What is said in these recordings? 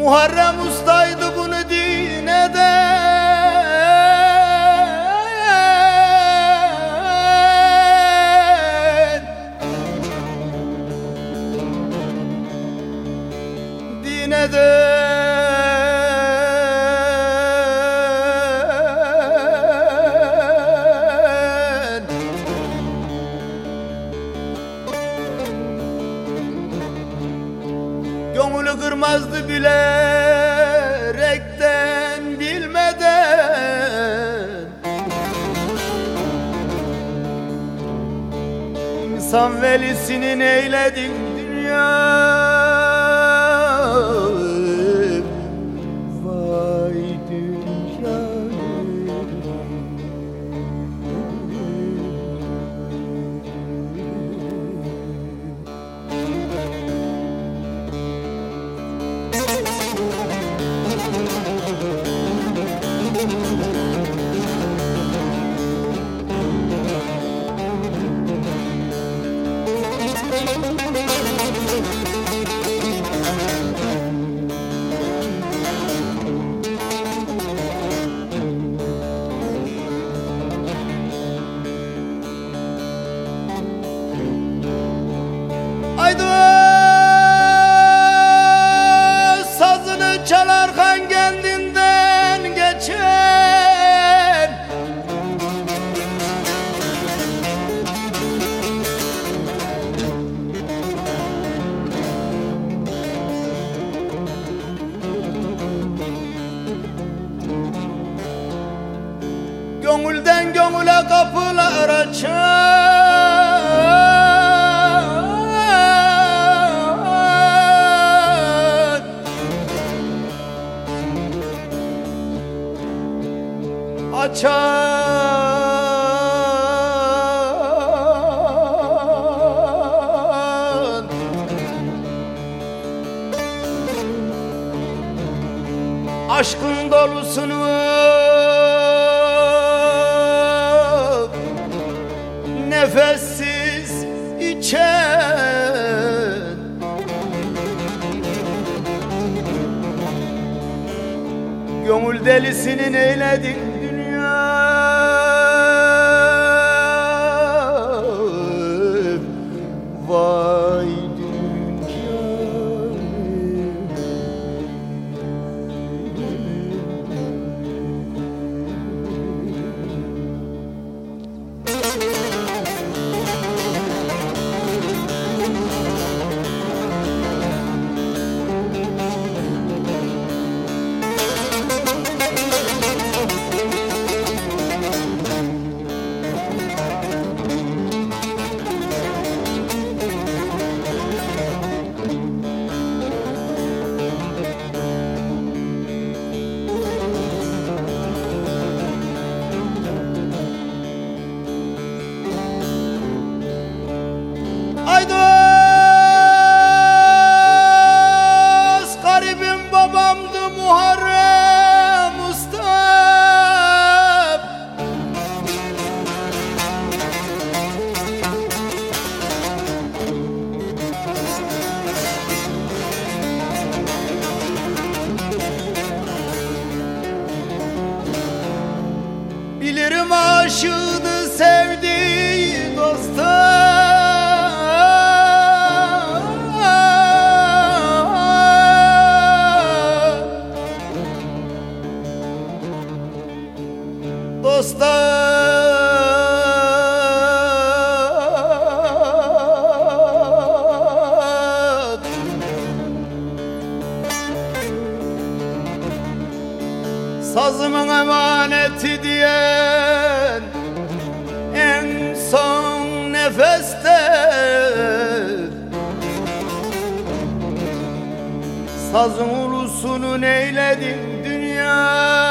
Muharrem ustaydı bunu din eden Kırmazdı bilerekten bilmeden. İnsan velisinin eyledin dünya Açan. Aşkın dolusunu nefessiz içen Gönül delisinin eyledin shoes. Sazımın emaneti diyen en son nefeste. Sazın ulusunu neyledin dünya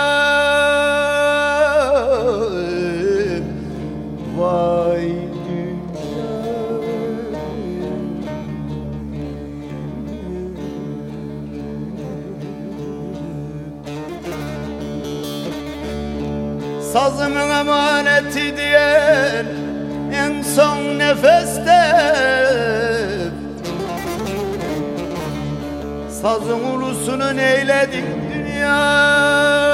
Sazımın emaneti diyen en son nefeste. Sazın ulusunu neyledin dünya